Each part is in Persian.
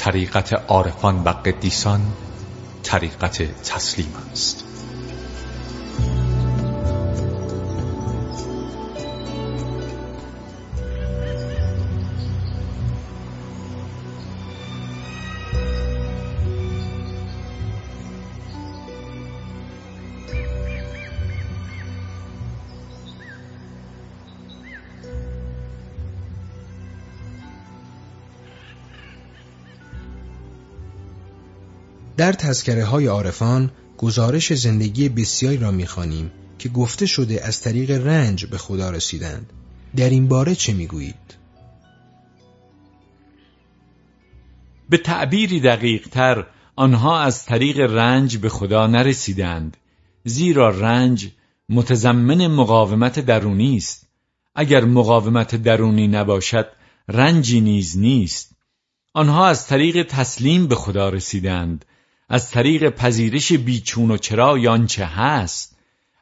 طریقت عارفان و قدیسان طریقت تسلیم است. در تذکره های عارفان گزارش زندگی بسیاری را می‌خوانیم که گفته شده از طریق رنج به خدا رسیدند. در این باره چه می‌گویید؟ به تعبیری دقیق تر آنها از طریق رنج به خدا نرسیدند زیرا رنج متضمن مقاومت درونی است. اگر مقاومت درونی نباشد رنجی نیز نیست. آنها از طریق تسلیم به خدا رسیدند. از طریق پذیرش بیچون و چرا آنچه هست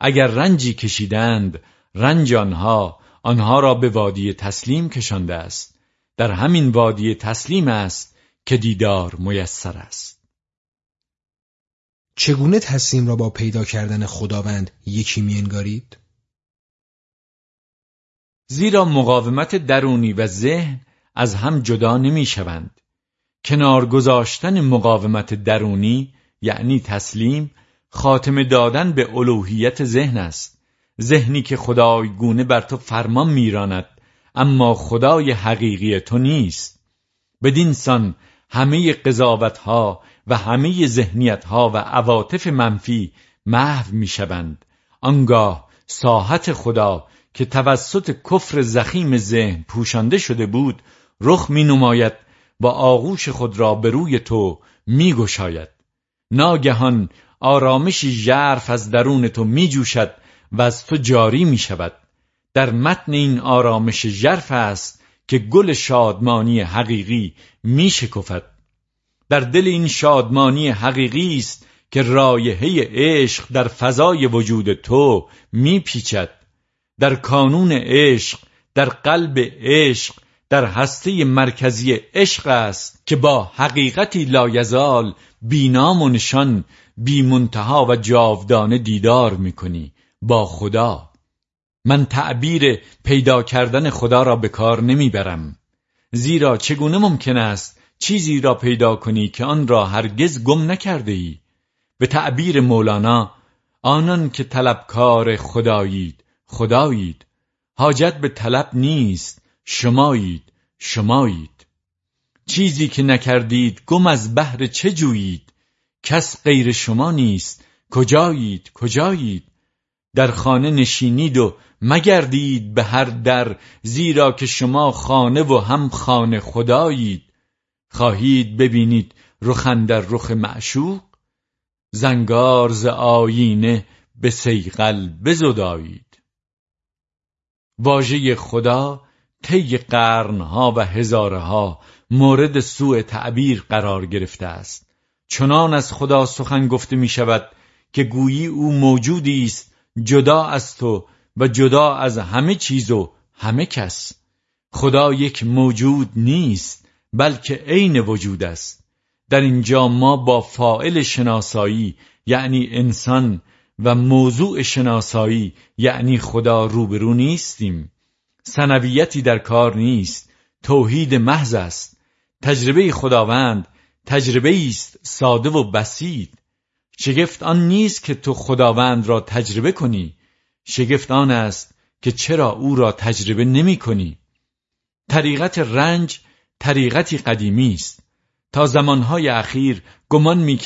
اگر رنجی کشیدند رنج آنها آنها را به وادی تسلیم کشانده است در همین وادی تسلیم است که دیدار میسر است چگونه تسلیم را با پیدا کردن خداوند یکی میانگارید؟ زیرا مقاومت درونی و ذهن از هم جدا نمی شوند. کنار گذاشتن مقاومت درونی یعنی تسلیم خاتمه دادن به الوهیت ذهن است. ذهنی که خدای گونه بر تو فرمان میراند اما خدای حقیقی تو نیست. بدین سان همه قضاوت ها و همه ذهنیت ها و عواطف منفی محو می‌شوند. آنگاه ساحت خدا که توسط کفر زخیم ذهن پوشانده شده بود رخ می نماید و آغوش خود را به روی تو می گشاید. ناگهان آرامشی ژرف از درون تو می جوشد و از تو جاری می شود در متن این آرامش ژرف است که گل شادمانی حقیقی می شکفد در دل این شادمانی حقیقی است که رایحه عشق در فضای وجود تو میپیچد. در کانون عشق در قلب عشق در هسته مرکزی عشق است که با حقیقتی لایزال بینام و نشان بی منتها و جاودانه دیدار می‌کنی. با خدا. من تعبیر پیدا کردن خدا را به کار نمی‌برم. زیرا چگونه ممکن است چیزی را پیدا کنی که آن را هرگز گم نکرده ای به تعبیر مولانا آنان که طلبکار خدایید خدایید. حاجت به طلب نیست. شمایید شمایید. چیزی که نکردید گم از بحر چه جویید؟ کس غیر شما نیست. کجایید کجایید؟ در خانه نشینید و مگردید به هر در زیرا که شما خانه و هم خانه خدایید. خواهید ببینید رخن در رخ معشوق؟ زنگار ز آیینه به سیغل بزدایید. واژه خدا طی قرنها و هزارها مورد سوء تعبیر قرار گرفته است. چنان از خدا سخن گفته می شود که گویی او موجودی است جدا از تو و جدا از همه چیز و همه کس. خدا یک موجود نیست بلکه عین وجود است. در اینجا ما با فائل شناسایی یعنی انسان و موضوع شناسایی یعنی خدا روبرو نیستیم. سنویتی در کار نیست. توحید محض است. تجربه خداوند تجربه است ساده و بسید شگفت آن نیست که تو خداوند را تجربه کنی. شگفت آن است که چرا او را تجربه نمی کنی. طریقت رنج طریقتی قدیمی است. تا زمانهای اخیر گمان می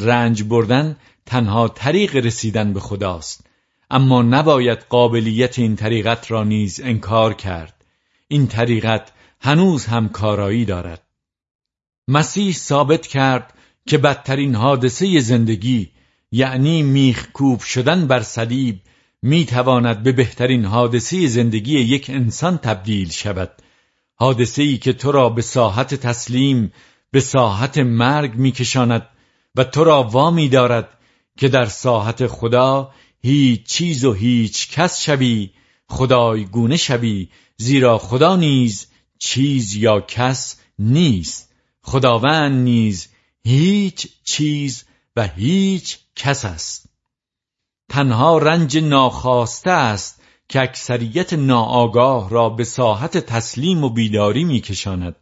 رنج بردن تنها طریق رسیدن به خداست. اما نباید قابلیت این طریقت را نیز انکار کرد. این طریقت هنوز هم کارایی دارد. مسیح ثابت کرد که بدترین حادثه زندگی یعنی میخکوب شدن بر صلیب می‌تواند به بهترین حادثه زندگی یک انسان تبدیل شود. حادثه ای که تو را به ساحت تسلیم به ساحت مرگ میکشاند و تو را وامی دارد که در ساحت خدا هیچ چیز و هیچ کس شوی خدای گونه شوی زیرا خدا نیز چیز یا کس نیست. خداوند نیز هیچ چیز و هیچ کس است. تنها رنج ناخواسته است که اکثریت ناآگاه را به ساحت تسلیم و بیداری میکشاند.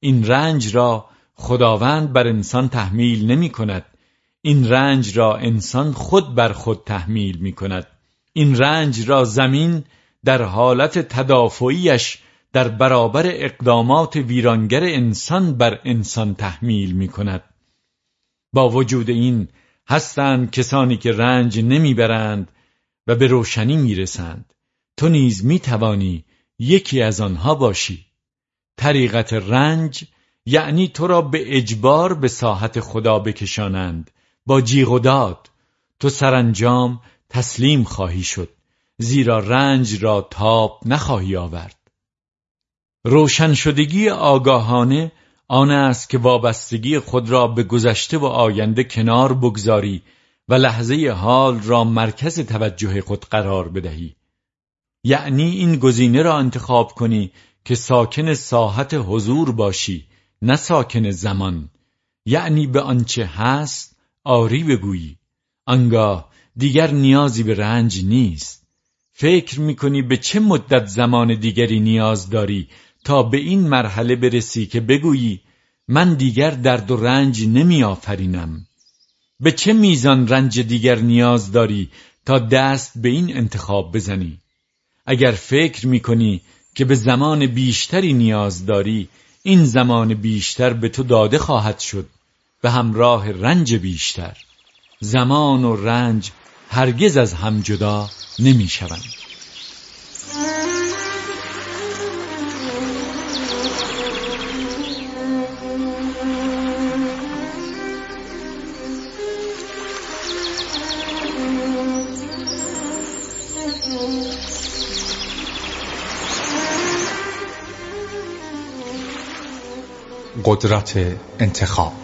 این رنج را خداوند بر انسان تحمیل نمی کند این رنج را انسان خود بر خود تحمیل می کند این رنج را زمین در حالت تدافعیش در برابر اقدامات ویرانگر انسان بر انسان تحمیل می کند با وجود این هستند کسانی که رنج نمی‌برند و به روشنی می‌رسند. تو نیز می‌توانی یکی از آنها باشی. طریقت رنج یعنی تو را به اجبار به ساحت خدا بکشانند. با جیغ و داد. تو سرانجام تسلیم خواهی شد زیرا رنج را تاب نخواهی آورد. روشن شدگی آگاهانه آن است که وابستگی خود را به گذشته و آینده کنار بگذاری و لحظه حال را مرکز توجه خود قرار بدهی. یعنی این گزینه را انتخاب کنی که ساکن ساحت حضور باشی نه ساکن زمان. یعنی به آنچه هست آری بگویی. آنگاه دیگر نیازی به رنج نیست. فکر می‌کنی به چه مدت زمان دیگری نیاز داری تا به این مرحله برسی که بگویی من دیگر درد و رنج نمی آفرینم به چه میزان رنج دیگر نیاز داری تا دست به این انتخاب بزنی؟ اگر فکر می‌کنی که به زمان بیشتری نیاز داری این زمان بیشتر به تو داده خواهد شد. به همراه رنج بیشتر زمان و رنج هرگز از هم جدا نمی شوند. قدرت انتخاب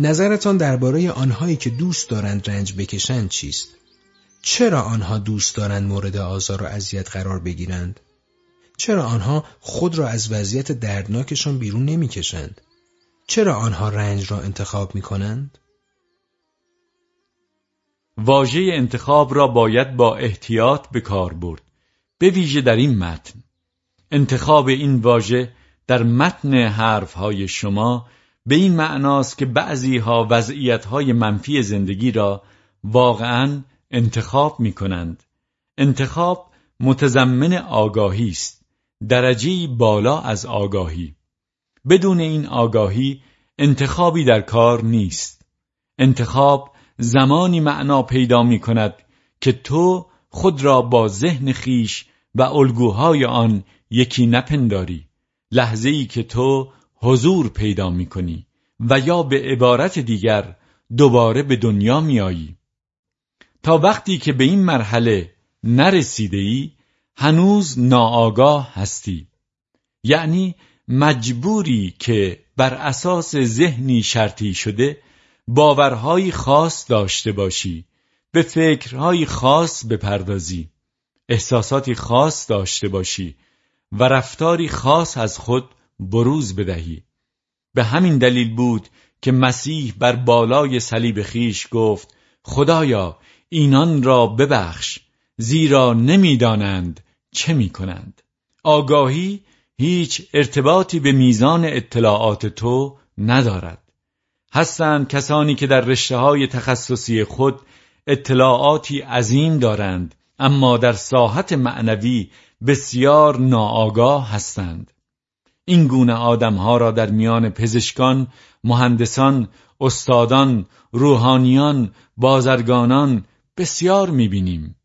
نظرتان درباره آنهایی که دوست دارند رنج بکشند چیست؟ چرا آنها دوست دارند مورد آزار و اذیت قرار بگیرند؟ چرا آنها خود را از وضعیت دردناکشان بیرون نمی‌کشند؟ چرا آنها رنج را انتخاب می کنند؟ واژه انتخاب را باید با احتیاط به کار برد به ویژه در این متن انتخاب این واژه در متن حرفهای شما به این معناست که بعضی ها وضعیت های منفی زندگی را واقعا انتخاب می کنند. انتخاب متضمن آگاهی است. درجه بالا از آگاهی. بدون این آگاهی انتخابی در کار نیست. انتخاب زمانی معنا پیدا می کند که تو خود را با ذهن خیش و الگوهای آن یکی نپنداری. لحظه ای که تو حضور پیدا می کنی و یا به عبارت دیگر دوباره به دنیا میایی تا وقتی که به این مرحله نرسیده ای هنوز ناآگاه هستی. یعنی مجبوری که بر اساس ذهنی شرطی شده باورهایی خاص داشته باشی به فکرهایی خاص بپردازی احساساتی خاص داشته باشی و رفتاری خاص از خود بروز بدهی. به همین دلیل بود که مسیح بر بالای صلیب خیش گفت خدایا اینان را ببخش زیرا نمی‌دانند چه می‌کنند. آگاهی هیچ ارتباطی به میزان اطلاعات تو ندارد. هستند کسانی که در رشته های تخصصی خود اطلاعاتی عظیم دارند اما در ساحت معنوی بسیار ناآگاه هستند. این گونه آدمها را در میان پزشکان، مهندسان، استادان، روحانیان، بازرگانان بسیار می‌بینیم.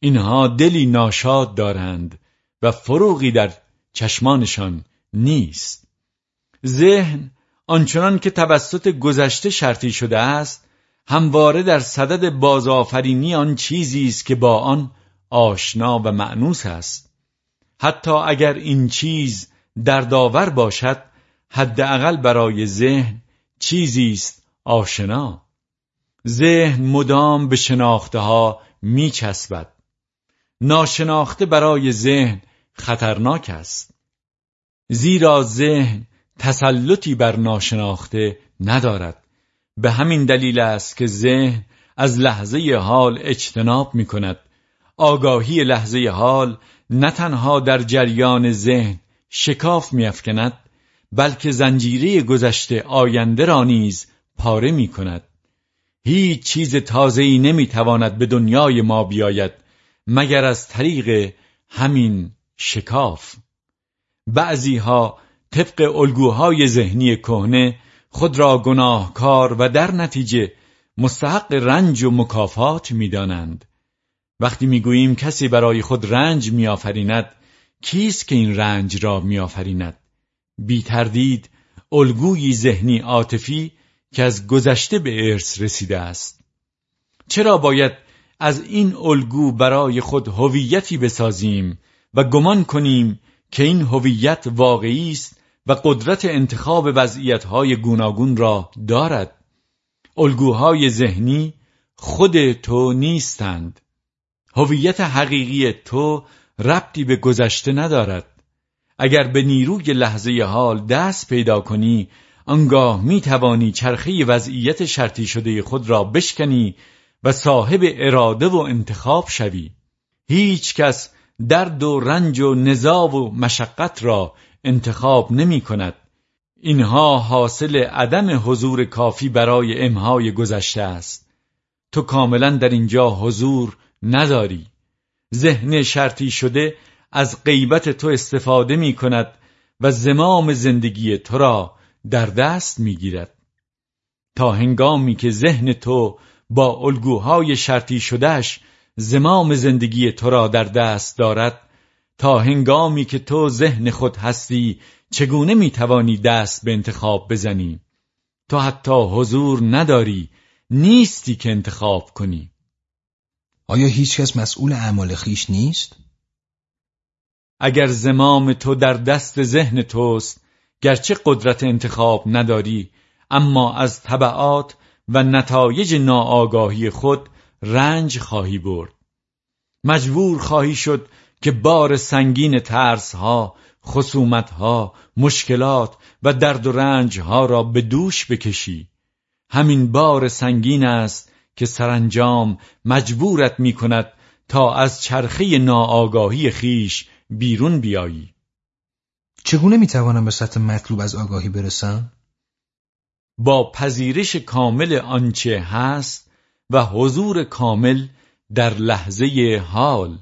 اینها دلی ناشاد دارند و فروغی در چشمانشان نیست. ذهن آنچنان که توسط گذشته شرطی شده است همواره در صدد بازآفرینی آن چیزی است که با آن آشنا و معنوس است حتی اگر این چیز دردآور باشد حداقل برای ذهن چیزی است آشنا. ذهن مدام به شناخته ها می چسبد ناشناخته برای ذهن خطرناک است. زیرا ذهن تسلطی بر ناشناخته ندارد. به همین دلیل است که ذهن از لحظه حال اجتناب می کند آگاهی لحظه حال نه تنها در جریان ذهن شکاف میافکند بلکه زنجیره گذشته آینده را نیز پاره می کند هیچ چیز تازه‌ای نمی‌تواند به دنیای ما بیاید مگر از طریق همین شکاف. بعضی ها طبق الگوهای ذهنی کهنه خود را گناهکار و در نتیجه مستحق رنج و مکافات می‌دانند. وقتی می‌گوییم کسی برای خود رنج میآفریند کیست که این رنج را میآفریند؟ بی تردید الگویی ذهنی عاطفی که از گذشته به ارث رسیده است. چرا باید از این الگو برای خود هویتی بسازیم و گمان کنیم که این هویت واقعی است و قدرت انتخاب وضعیتهای گوناگون را دارد؟ الگوهای ذهنی خود تو نیستند. هویت حقیقی تو ربطی به گذشته ندارد. اگر به نیروی لحظه حال دست پیدا کنی آنگاه می توانی چرخه وضعیت شرطی شده خود را بشکنی و صاحب اراده و انتخاب شوی. هیچ کس درد و رنج و نزا و مشقت را انتخاب نمی کند. اینها حاصل عدم حضور کافی برای امهای گذشته است. تو کاملا در اینجا حضور نداری. ذهن شرطی شده از غیبت تو استفاده می کند و زمام زندگی تو را در دست می گیرد تا هنگامی که ذهن تو با الگوهای شرطی شدهش زمام زندگی تو را در دست دارد تا هنگامی که تو ذهن خود هستی چگونه می توانی دست به انتخاب بزنی؟ تو حتی حضور نداری نیستی که انتخاب کنی. آیا هیچکس مسئول اعمال خیش نیست؟ اگر زمام تو در دست ذهن توست گرچه قدرت انتخاب نداری اما از طبعات و نتایج ناآگاهی خود رنج خواهی برد مجبور خواهی شد که بار سنگین ترس ها خصومت ها مشکلات و درد و رنج ها را به دوش بکشی همین بار سنگین است که سرانجام مجبورت می کند تا از چرخه ناآگاهی خیش بیرون بیایی چگونه می توانم به سطح مطلوب از آگاهی برسم؟ با پذیرش کامل آنچه هست و حضور کامل در لحظه حال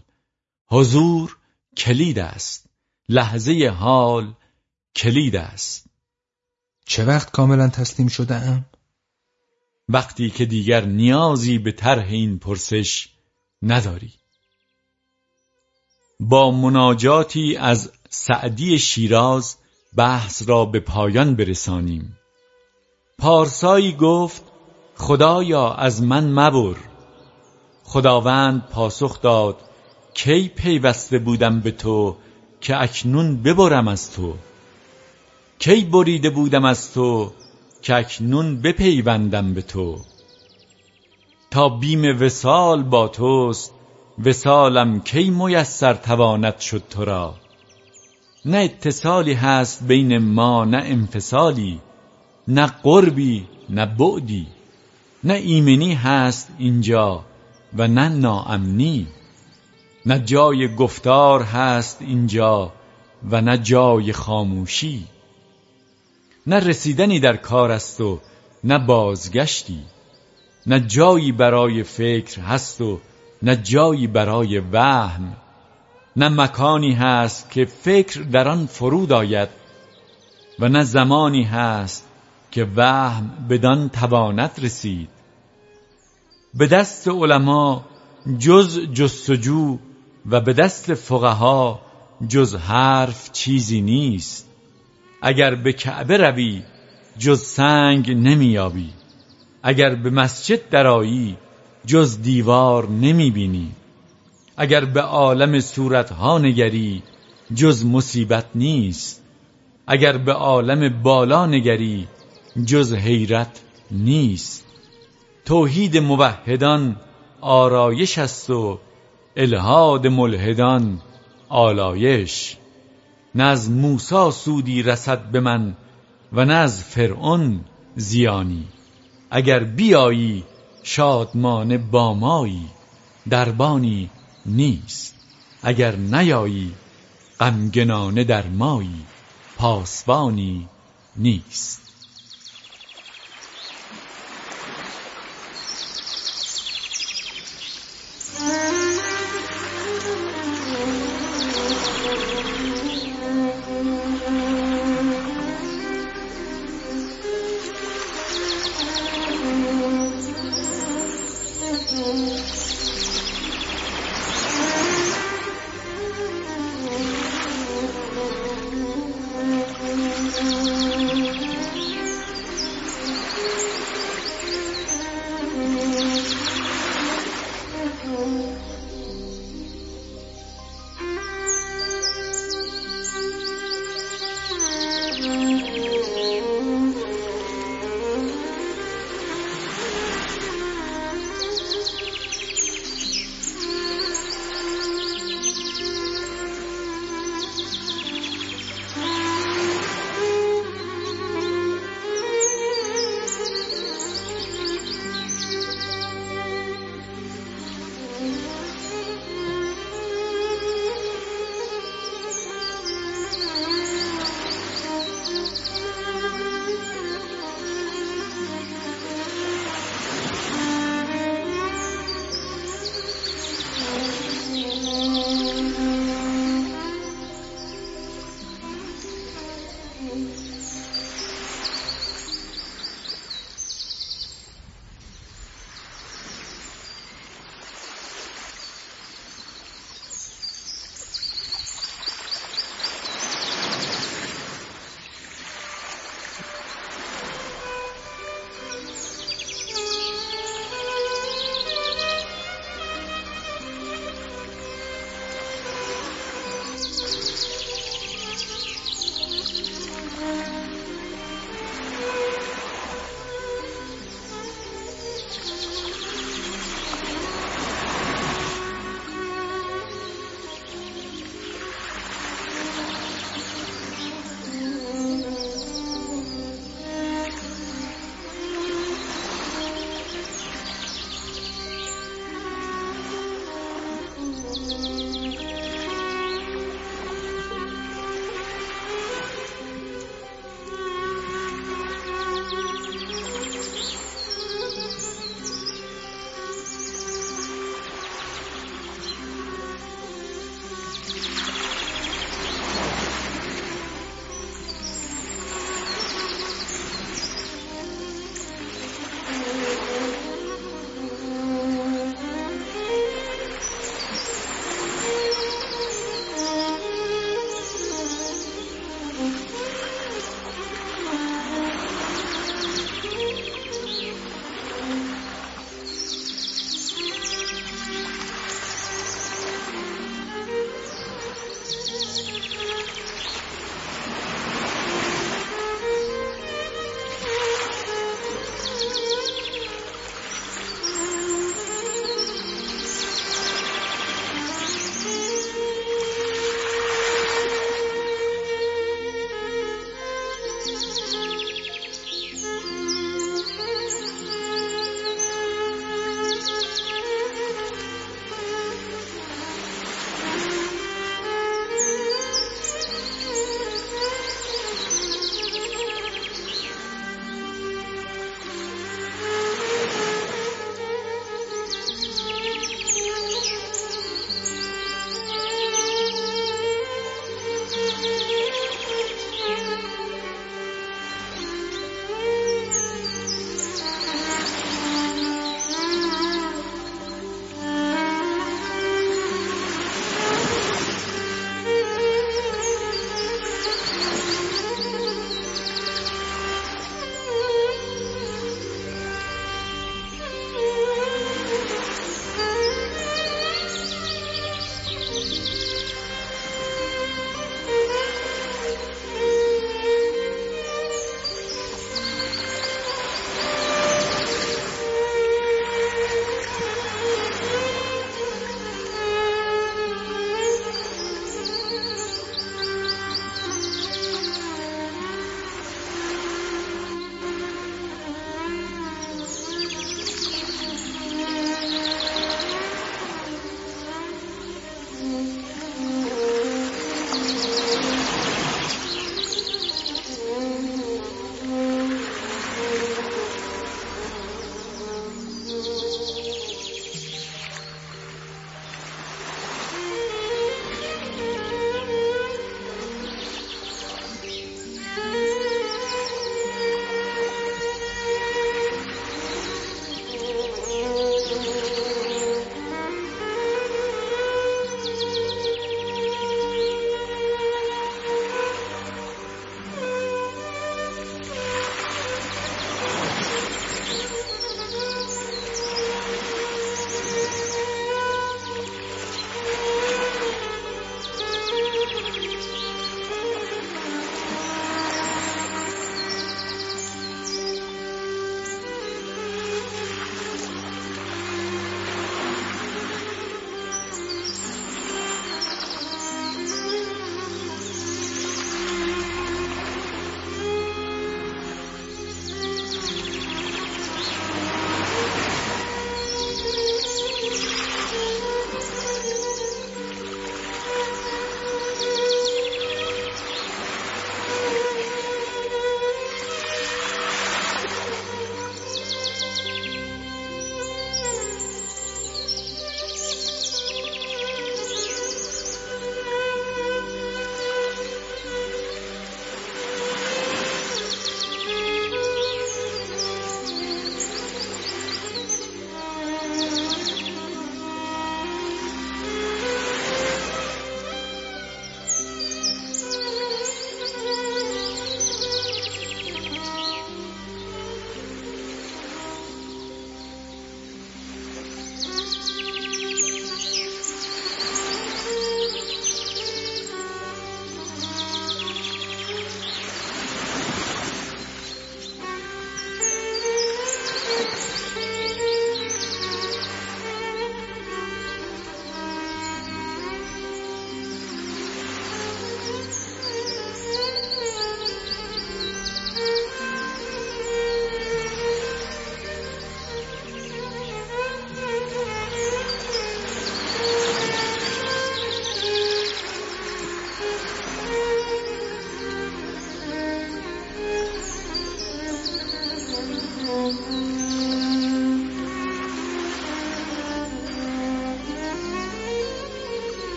حضور کلید است لحظه حال کلید است چه وقت کاملا تسلیم شده ام؟ وقتی که دیگر نیازی به طرح این پرسش نداری. با مناجاتی از سعدی شیراز بحث را به پایان برسانیم. پارسایی گفت خدایا از من مبر. خداوند پاسخ داد کی پیوسته بودم به تو که اکنون ببرم از تو؟ کی بریده بودم از تو که اکنون بپیوندم به تو. تا بیم وسال با توست وسالم کی میسر تواند شد تو را. نه اتصالی هست بین ما نه انفصالی نه قربی نه بعدی. نه ایمنی هست اینجا و نه ناامنی. نه جای گفتار هست اینجا و نه جای خاموشی. نه رسیدنی در کار است و نه بازگشتی. نه جایی برای فکر هست و نه جایی برای وهم. نه مکانی هست که فکر در آن فرود آید و نه زمانی هست که وهم بدان توانت رسید. به دست علما جز جستجو و به دست فقها جز حرف چیزی نیست. اگر به کعبه روی جز سنگ نمییابی. اگر به مسجد درایی جز دیوار نمی‌بینی. اگر به عالم صورتها نگری جز مصیبت نیست. اگر به عالم بالا نگری جز حیرت نیست. توحید موحدان آرایش است و الهاد ملحدان آلایش. نه از موسا سودی رسد به من و نه از فرعون زیانی. اگر بیایی شادمان بامایی دربانی نیست. اگر نیایی غمگنانه در مایی پاسبانی نیست.